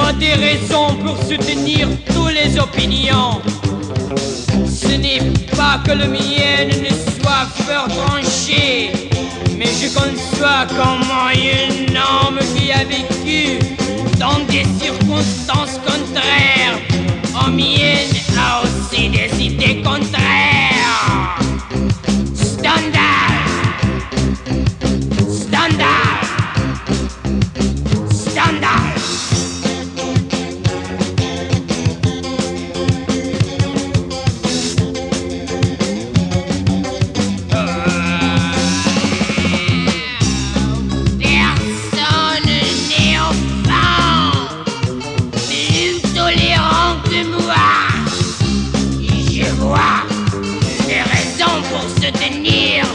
raisons pour soutenir toutes les opinions. Ce n'est pas que le mien ne soit fort tranché, mais je conçois comment un homme qui a soutenir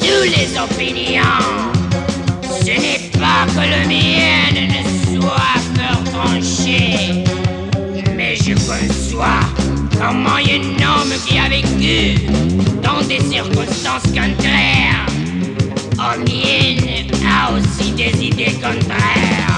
toutes les opinions. Ce n'est pas que le mien ne soit fort tranché, mais je conçois comment un homme qui a vécu dans des circonstances contraires aux a aussi des idées contraires.